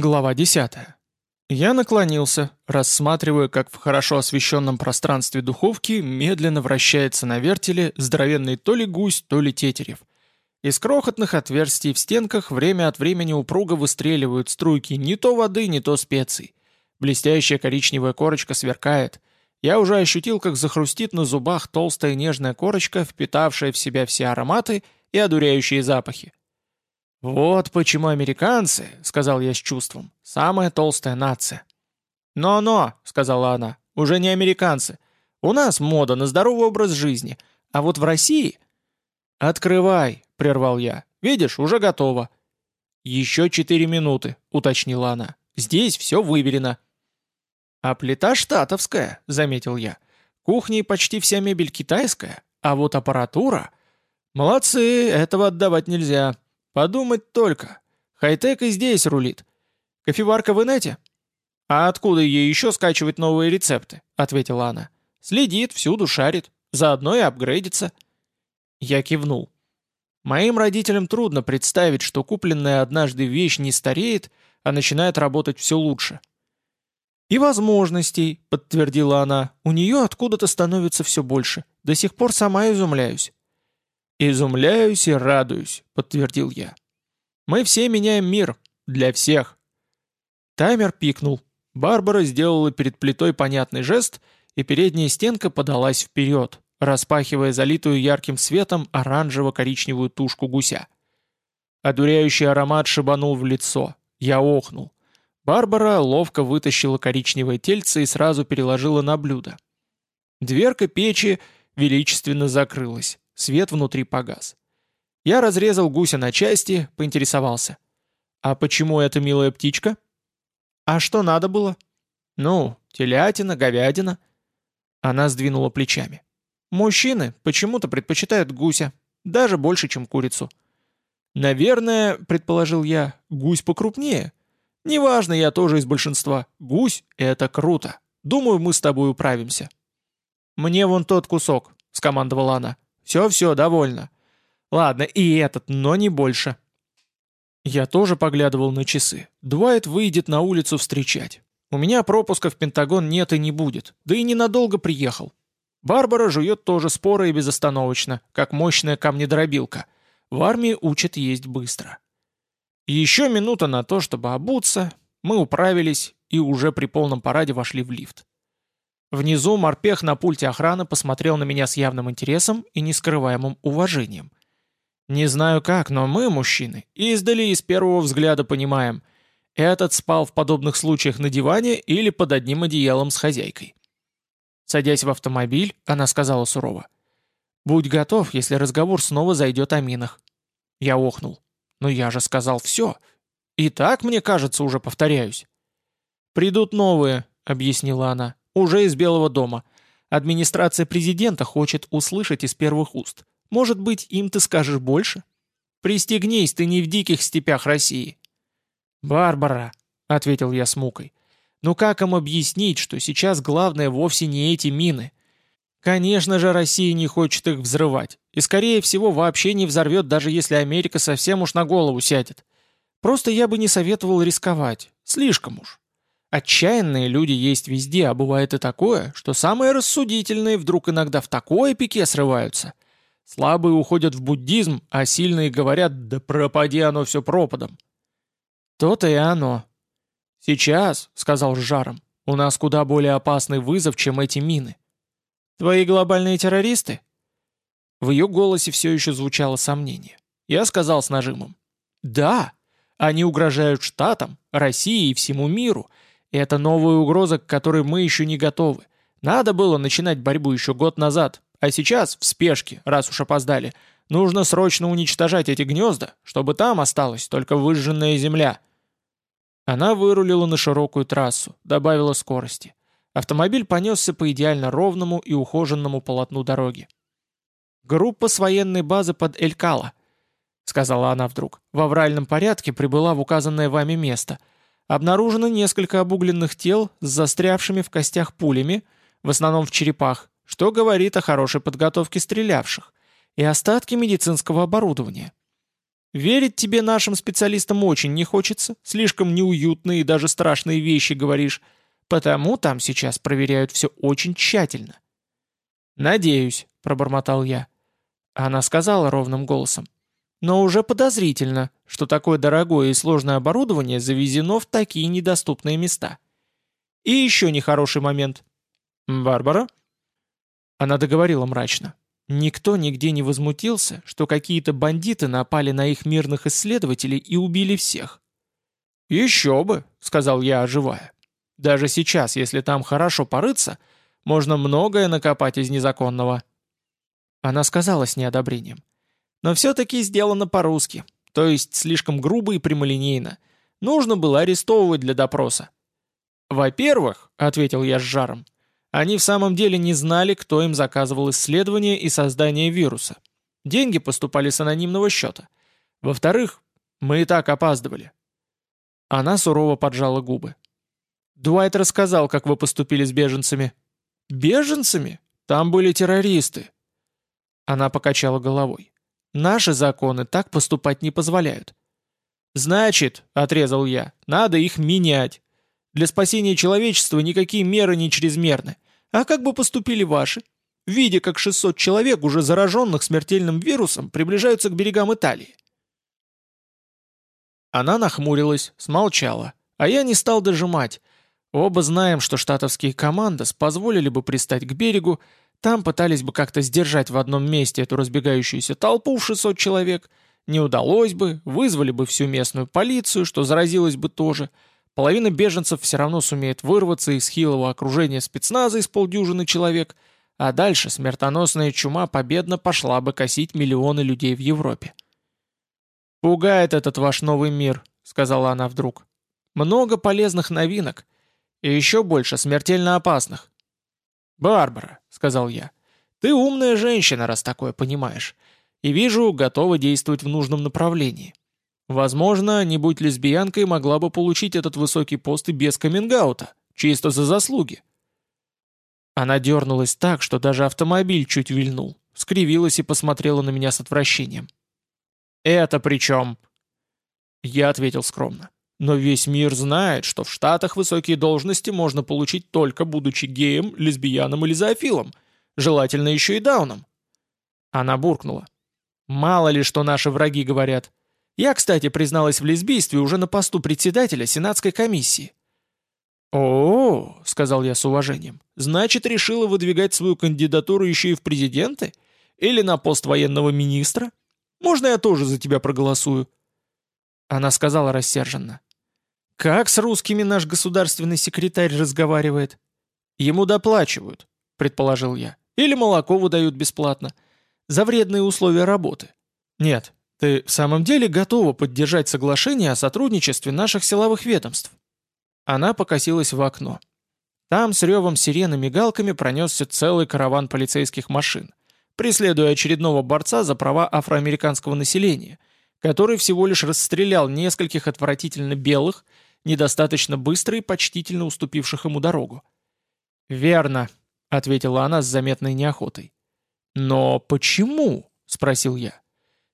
Глава 10. Я наклонился, рассматривая, как в хорошо освещенном пространстве духовки медленно вращается на вертеле здоровенный то ли гусь, то ли тетерев. Из крохотных отверстий в стенках время от времени упруго выстреливают струйки не то воды, не то специй. Блестящая коричневая корочка сверкает. Я уже ощутил, как захрустит на зубах толстая нежная корочка, впитавшая в себя все ароматы и одуряющие запахи. «Вот почему американцы, — сказал я с чувством, — самая толстая нация». «Но-но», — сказала она, — «уже не американцы. У нас мода на здоровый образ жизни, а вот в России...» «Открывай», — прервал я. «Видишь, уже готово». «Еще четыре минуты», — уточнила она. «Здесь все выверено». «А плита штатовская», — заметил я. «Кухня и почти вся мебель китайская, а вот аппаратура...» «Молодцы, этого отдавать нельзя. Подумать только. Хай-тек и здесь рулит. Кофеварка в инете? А откуда ей еще скачивать новые рецепты? Ответила она. Следит, всюду шарит. Заодно и апгрейдится. Я кивнул. Моим родителям трудно представить, что купленная однажды вещь не стареет, а начинает работать все лучше. «И возможностей», — подтвердила она, — «у нее откуда-то становится все больше. До сих пор сама изумляюсь. «Изумляюсь и радуюсь», — подтвердил я. «Мы все меняем мир. Для всех». Таймер пикнул. Барбара сделала перед плитой понятный жест, и передняя стенка подалась вперед, распахивая залитую ярким светом оранжево-коричневую тушку гуся. Одуряющий аромат шибанул в лицо. Я охнул. Барбара ловко вытащила коричневое тельце и сразу переложила на блюдо. Дверка печи величественно закрылась. Свет внутри погас. Я разрезал гуся на части, поинтересовался. «А почему эта милая птичка?» «А что надо было?» «Ну, телятина, говядина». Она сдвинула плечами. «Мужчины почему-то предпочитают гуся, даже больше, чем курицу». «Наверное, — предположил я, — гусь покрупнее. Неважно, я тоже из большинства. Гусь — это круто. Думаю, мы с тобой управимся». «Мне вон тот кусок», — скомандовала она. Все-все, довольно. Ладно, и этот, но не больше. Я тоже поглядывал на часы. Дуайт выйдет на улицу встречать. У меня пропуска в Пентагон нет и не будет, да и ненадолго приехал. Барбара жует тоже споро и безостановочно, как мощная камнедробилка. В армии учат есть быстро. еще минута на то, чтобы обуться, мы управились и уже при полном параде вошли в лифт. Внизу морпех на пульте охраны посмотрел на меня с явным интересом и нескрываемым уважением. Не знаю как, но мы, мужчины, издали и с первого взгляда понимаем, этот спал в подобных случаях на диване или под одним одеялом с хозяйкой. Садясь в автомобиль, она сказала сурово. «Будь готов, если разговор снова зайдет о минах». Я охнул. «Но я же сказал все. И так, мне кажется, уже повторяюсь». «Придут новые», — объяснила она. Уже из Белого дома. Администрация президента хочет услышать из первых уст. Может быть, им ты скажешь больше? Пристегнись, ты не в диких степях России. «Барбара», — ответил я с мукой, — «ну как им объяснить, что сейчас главное вовсе не эти мины? Конечно же, Россия не хочет их взрывать, и, скорее всего, вообще не взорвет, даже если Америка совсем уж на голову сядет. Просто я бы не советовал рисковать. Слишком уж. Отчаянные люди есть везде, а бывает и такое, что самые рассудительные вдруг иногда в такое пике срываются. Слабые уходят в буддизм, а сильные говорят «да пропади оно все пропадом». То-то и оно. «Сейчас», — сказал с жаром, — «у нас куда более опасный вызов, чем эти мины». «Твои глобальные террористы?» В ее голосе все еще звучало сомнение. Я сказал с нажимом. «Да, они угрожают Штатам, России и всему миру, это новая угроза, к которой мы еще не готовы. Надо было начинать борьбу еще год назад, а сейчас, в спешке, раз уж опоздали, нужно срочно уничтожать эти гнезда, чтобы там осталась только выжженная земля. Она вырулила на широкую трассу, добавила скорости. Автомобиль понесся по идеально ровному и ухоженному полотну дороги. «Группа с военной базы под Элькала», — сказала она вдруг, — «в авральном порядке прибыла в указанное вами место — Обнаружено несколько обугленных тел с застрявшими в костях пулями, в основном в черепах, что говорит о хорошей подготовке стрелявших, и остатки медицинского оборудования. Верить тебе нашим специалистам очень не хочется, слишком неуютные и даже страшные вещи говоришь, потому там сейчас проверяют все очень тщательно. «Надеюсь», — пробормотал я. Она сказала ровным голосом. «Но уже подозрительно, что такое дорогое и сложное оборудование завезено в такие недоступные места. И еще нехороший момент». «Барбара?» Она договорила мрачно. Никто нигде не возмутился, что какие-то бандиты напали на их мирных исследователей и убили всех. «Еще бы», — сказал я, оживая. «Даже сейчас, если там хорошо порыться, можно многое накопать из незаконного». Она сказала с неодобрением. «Но все-таки сделано по-русски, то есть слишком грубо и прямолинейно. Нужно было арестовывать для допроса». «Во-первых», — ответил я с жаром, они в самом деле не знали, кто им заказывал исследование и создание вируса. Деньги поступали с анонимного счета. Во-вторых, мы и так опаздывали. Она сурово поджала губы. Дуайт рассказал, как вы поступили с беженцами. Беженцами? Там были террористы. Она покачала головой. Наши законы так поступать не позволяют. Значит, отрезал я, надо их менять. Для спасения человечества никакие меры не чрезмерны. А как бы поступили ваши? Видя, как 600 человек, уже зараженных смертельным вирусом, приближаются к берегам Италии. Она нахмурилась, смолчала, а я не стал дожимать. Оба знаем, что штатовские командос позволили бы пристать к берегу, там пытались бы как-то сдержать в одном месте эту разбегающуюся толпу в 600 человек, не удалось бы, вызвали бы всю местную полицию, что заразилась бы тоже – Половина беженцев все равно сумеет вырваться из хилого окружения спецназа из полдюжины человек, а дальше смертоносная чума победно пошла бы косить миллионы людей в Европе. «Пугает этот ваш новый мир», — сказала она вдруг. «Много полезных новинок, и еще больше смертельно опасных». «Барбара», — сказал я, — «ты умная женщина, раз такое понимаешь, и вижу, готова действовать в нужном направлении. Возможно, не будь лесбиянкой, могла бы получить этот высокий пост и без камингаута, чисто за заслуги. Она дернулась так, что даже автомобиль чуть вильнул, скривилась и посмотрела на меня с отвращением. «Это при чем?» Я ответил скромно. «Но весь мир знает, что в Штатах высокие должности можно получить только будучи геем, лесбияном или зоофилом, желательно еще и дауном». Она буркнула. «Мало ли, что наши враги говорят. Я, кстати, призналась в лесбийстве уже на посту председателя Сенатской комиссии. «О, — сказал я с уважением, — значит, решила выдвигать свою кандидатуру еще и в президенты? Или на пост военного министра? Можно я тоже за тебя проголосую?» Она сказала рассерженно. «Как с русскими наш государственный секретарь разговаривает?» «Ему доплачивают», — предположил я. «Или молоко выдают бесплатно. За вредные условия работы. Нет, ты в самом деле готова поддержать соглашение о сотрудничестве наших силовых ведомств?» Она покосилась в окно. Там с ревом сирены мигалками пронесся целый караван полицейских машин, преследуя очередного борца за права афроамериканского населения, который всего лишь расстрелял нескольких отвратительно белых, недостаточно быстро и почтительно уступивших ему дорогу. «Верно», — ответила она с заметной неохотой. «Но почему?» — спросил я.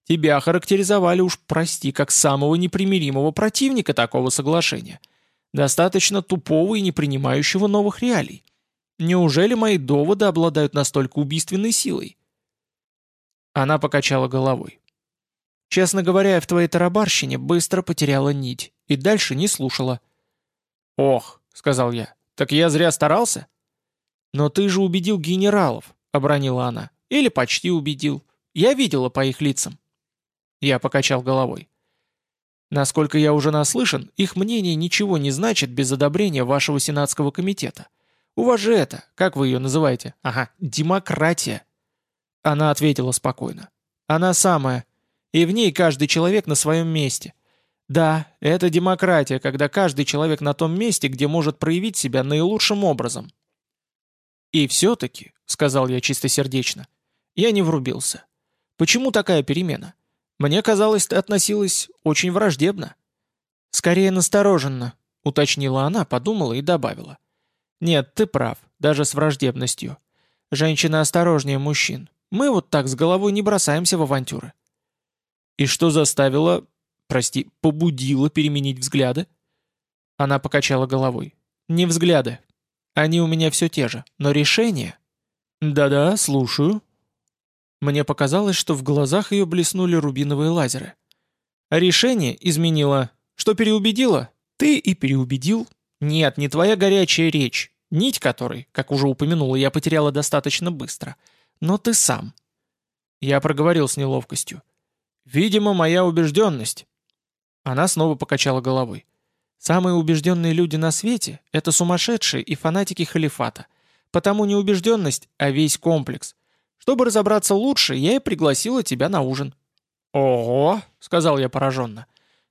Тебя характеризовали уж, прости, как самого непримиримого противника такого соглашения. Достаточно тупого и не принимающего новых реалий. Неужели мои доводы обладают настолько убийственной силой?» Она покачала головой. «Честно говоря, я в твоей тарабарщине быстро потеряла нить и дальше не слушала». «Ох», — сказал я, — «так я зря старался?» «Но ты же убедил генералов», — обронила она. «Или почти убедил. Я видела по их лицам». Я покачал головой. Насколько я уже наслышан, их мнение ничего не значит без одобрения вашего сенатского комитета. У вас же это, как вы ее называете? Ага, демократия. Она ответила спокойно. Она самая. И в ней каждый человек на своем месте. Да, это демократия, когда каждый человек на том месте, где может проявить себя наилучшим образом. И все-таки, сказал я чистосердечно, я не врубился. Почему такая перемена? Мне казалось, ты относилась очень враждебно». «Скорее настороженно», — уточнила она, подумала и добавила. «Нет, ты прав, даже с враждебностью. Женщины осторожнее мужчин. Мы вот так с головой не бросаемся в авантюры». И что заставило, прости, побудило переменить взгляды? Она покачала головой. Не взгляды. Они у меня все те же, но решение... Да-да, слушаю. Мне показалось, что в глазах ее блеснули рубиновые лазеры. Решение изменило. Что переубедило? Ты и переубедил. Нет, не твоя горячая речь, нить которой, как уже упомянула, я потеряла достаточно быстро. Но ты сам. Я проговорил с неловкостью. Видимо, моя убежденность. Она снова покачала головой. Самые убежденные люди на свете — это сумасшедшие и фанатики халифата. Потому не убежденность, а весь комплекс. Чтобы разобраться лучше, я и пригласила тебя на ужин». «Ого!» — сказал я пораженно.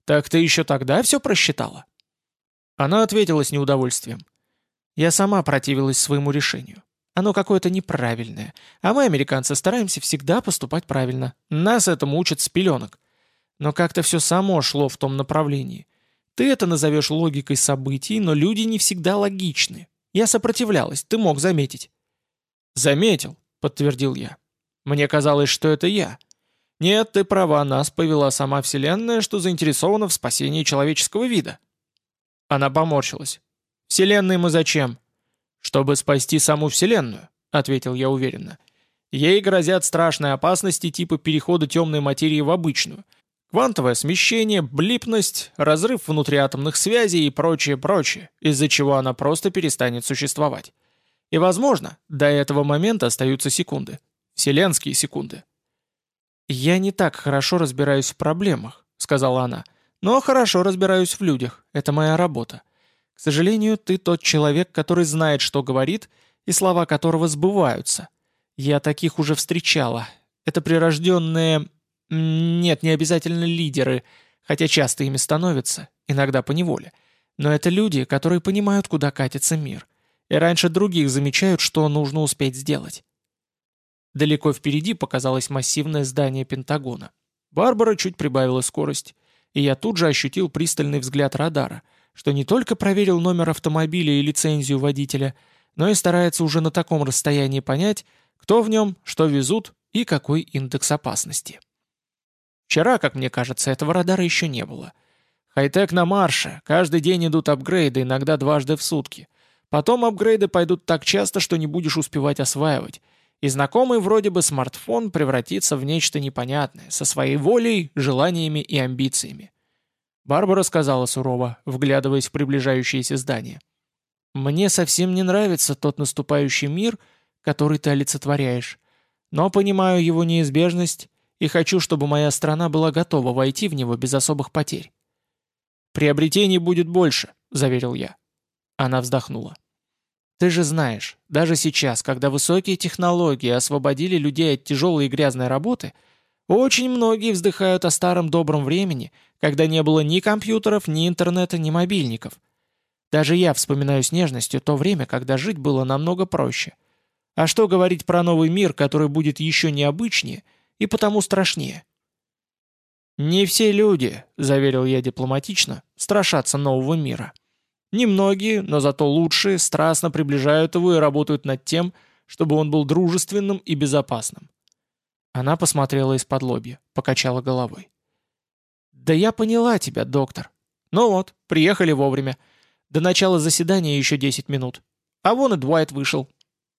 «Так ты еще тогда все просчитала?» Она ответила с неудовольствием. «Я сама противилась своему решению. Оно какое-то неправильное. А мы, американцы, стараемся всегда поступать правильно. Нас этому учат с пеленок. Но как-то все само шло в том направлении. Ты это назовешь логикой событий, но люди не всегда логичны. Я сопротивлялась, ты мог заметить». «Заметил», — подтвердил я. «Мне казалось, что это я». «Нет, ты права, нас повела сама Вселенная, что заинтересована в спасении человеческого вида». Она поморщилась. «Вселенной мы зачем?» «Чтобы спасти саму Вселенную», — ответил я уверенно. «Ей грозят страшные опасности типа перехода темной материи в обычную — Квантовое смещение, блипность, разрыв внутриатомных связей и прочее-прочее, из-за чего она просто перестанет существовать. И, возможно, до этого момента остаются секунды. Вселенские секунды. «Я не так хорошо разбираюсь в проблемах», — сказала она, «но хорошо разбираюсь в людях. Это моя работа. К сожалению, ты тот человек, который знает, что говорит, и слова которого сбываются. Я таких уже встречала. Это прирожденные нет, не обязательно лидеры, хотя часто ими становятся, иногда по неволе. Но это люди, которые понимают, куда катится мир. И раньше других замечают, что нужно успеть сделать. Далеко впереди показалось массивное здание Пентагона. Барбара чуть прибавила скорость, и я тут же ощутил пристальный взгляд радара, что не только проверил номер автомобиля и лицензию водителя, но и старается уже на таком расстоянии понять, кто в нем, что везут и какой индекс опасности. Вчера, как мне кажется, этого радара еще не было. Хай-тек на марше, каждый день идут апгрейды, иногда дважды в сутки. Потом апгрейды пойдут так часто, что не будешь успевать осваивать. И знакомый вроде бы смартфон превратится в нечто непонятное, со своей волей, желаниями и амбициями. Барбара сказала сурово, вглядываясь в приближающееся здание. «Мне совсем не нравится тот наступающий мир, который ты олицетворяешь. Но понимаю его неизбежность и хочу, чтобы моя страна была готова войти в него без особых потерь. «Приобретений будет больше», — заверил я. Она вздохнула. «Ты же знаешь, даже сейчас, когда высокие технологии освободили людей от тяжелой и грязной работы, очень многие вздыхают о старом добром времени, когда не было ни компьютеров, ни интернета, ни мобильников. Даже я вспоминаю с нежностью то время, когда жить было намного проще. А что говорить про новый мир, который будет еще необычнее — и потому страшнее. «Не все люди», — заверил я дипломатично, — «страшатся нового мира. Немногие, но зато лучшие, страстно приближают его и работают над тем, чтобы он был дружественным и безопасным». Она посмотрела из-под лобья, покачала головой. «Да я поняла тебя, доктор. Ну вот, приехали вовремя. До начала заседания еще 10 минут. А вон и Дуайт вышел.